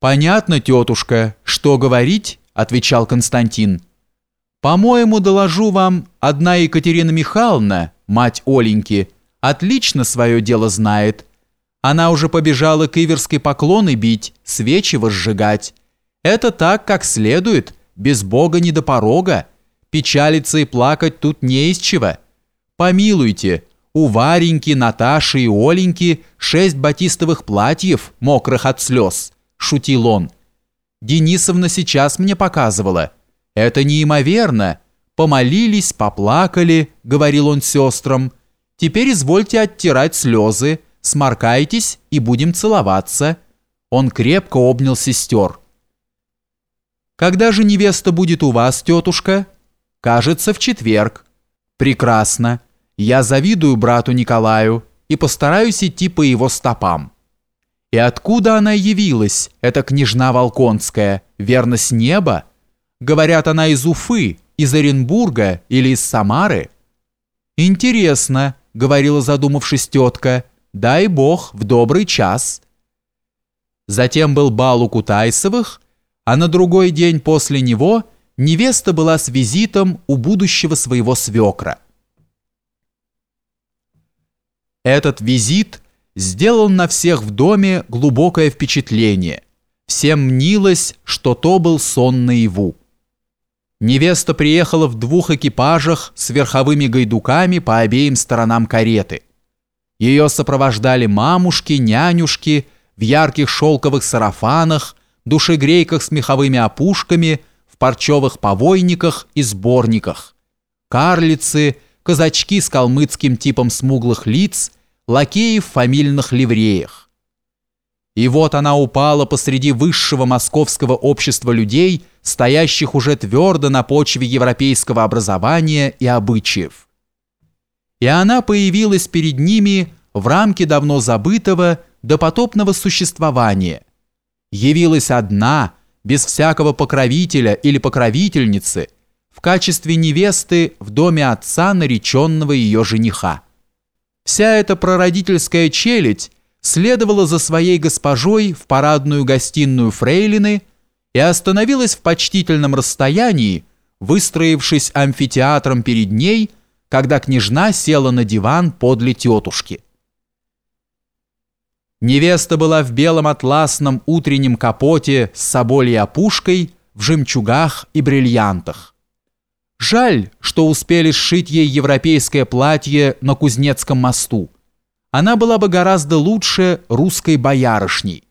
«Понятно, тетушка, что говорить?» – отвечал Константин. «По-моему, доложу вам, одна Екатерина Михайловна, мать Оленьки, отлично свое дело знает. Она уже побежала к Иверской поклоны бить, свечи возжигать. Это так, как следует, без Бога не до порога. Печалиться и плакать тут не из чего. Помилуйте, у Вареньки, Наташи и Оленьки шесть батистовых платьев, мокрых от слез» шутил он. Денисовна сейчас мне показывала. Это неимоверно. Помолились, поплакали, говорил он сестрам. Теперь извольте оттирать слезы, сморкайтесь и будем целоваться. Он крепко обнял сестер. Когда же невеста будет у вас, тетушка? Кажется, в четверг. Прекрасно. Я завидую брату Николаю и постараюсь идти по его стопам. И откуда она явилась, эта княжна Волконская? Верно, с неба? Говорят, она из Уфы, из Оренбурга или из Самары? Интересно, говорила задумавшись тетка, дай бог, в добрый час. Затем был бал у Кутайсовых, а на другой день после него невеста была с визитом у будущего своего свекра. Этот визит – сделал на всех в доме глубокое впечатление. Всем мнилось, что то был сон наяву. Невеста приехала в двух экипажах с верховыми гайдуками по обеим сторонам кареты. Ее сопровождали мамушки, нянюшки в ярких шелковых сарафанах, душегрейках с меховыми опушками, в парчевых повойниках и сборниках, карлицы, казачки с калмыцким типом смуглых лиц – лакеи в фамильных ливреях. И вот она упала посреди высшего московского общества людей, стоящих уже твердо на почве европейского образования и обычаев. И она появилась перед ними в рамке давно забытого допотопного существования. Явилась одна, без всякого покровителя или покровительницы, в качестве невесты в доме отца нареченного ее жениха. Вся эта прародительская челядь следовала за своей госпожой в парадную гостиную фрейлины и остановилась в почтительном расстоянии, выстроившись амфитеатром перед ней, когда княжна села на диван подле тетушки. Невеста была в белом атласном утреннем капоте с соболей опушкой, в жемчугах и бриллиантах. Жаль, что успели сшить ей европейское платье на Кузнецком мосту. Она была бы гораздо лучше русской боярышней.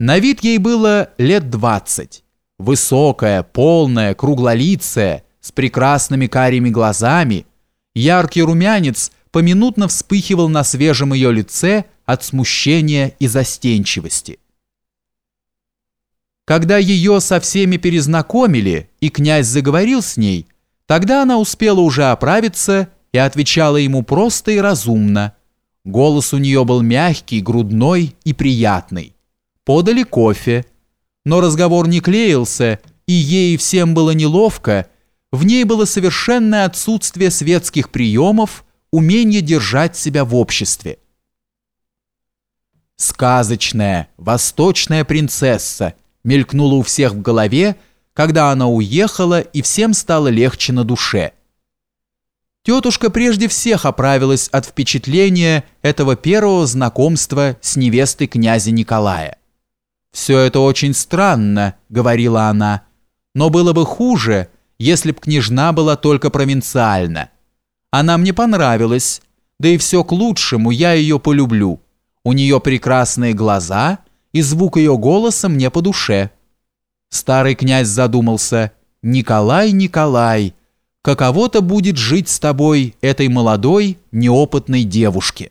На вид ей было лет двадцать. Высокая, полная, круглолицая, с прекрасными карими глазами. Яркий румянец поминутно вспыхивал на свежем ее лице от смущения и застенчивости. Когда ее со всеми перезнакомили, и князь заговорил с ней, тогда она успела уже оправиться и отвечала ему просто и разумно. Голос у нее был мягкий, грудной и приятный. Подали кофе. Но разговор не клеился, и ей всем было неловко. В ней было совершенное отсутствие светских приемов, умение держать себя в обществе. Сказочная, восточная принцесса – мелькнуло у всех в голове, когда она уехала и всем стало легче на душе. Тетушка прежде всех оправилась от впечатления этого первого знакомства с невестой князя Николая. «Все это очень странно», — говорила она, — «но было бы хуже, если б княжна была только провинциальна. Она мне понравилась, да и все к лучшему, я ее полюблю. У нее прекрасные глаза — и звук ее голоса мне по душе. Старый князь задумался. «Николай, Николай, каково-то будет жить с тобой, этой молодой, неопытной девушке».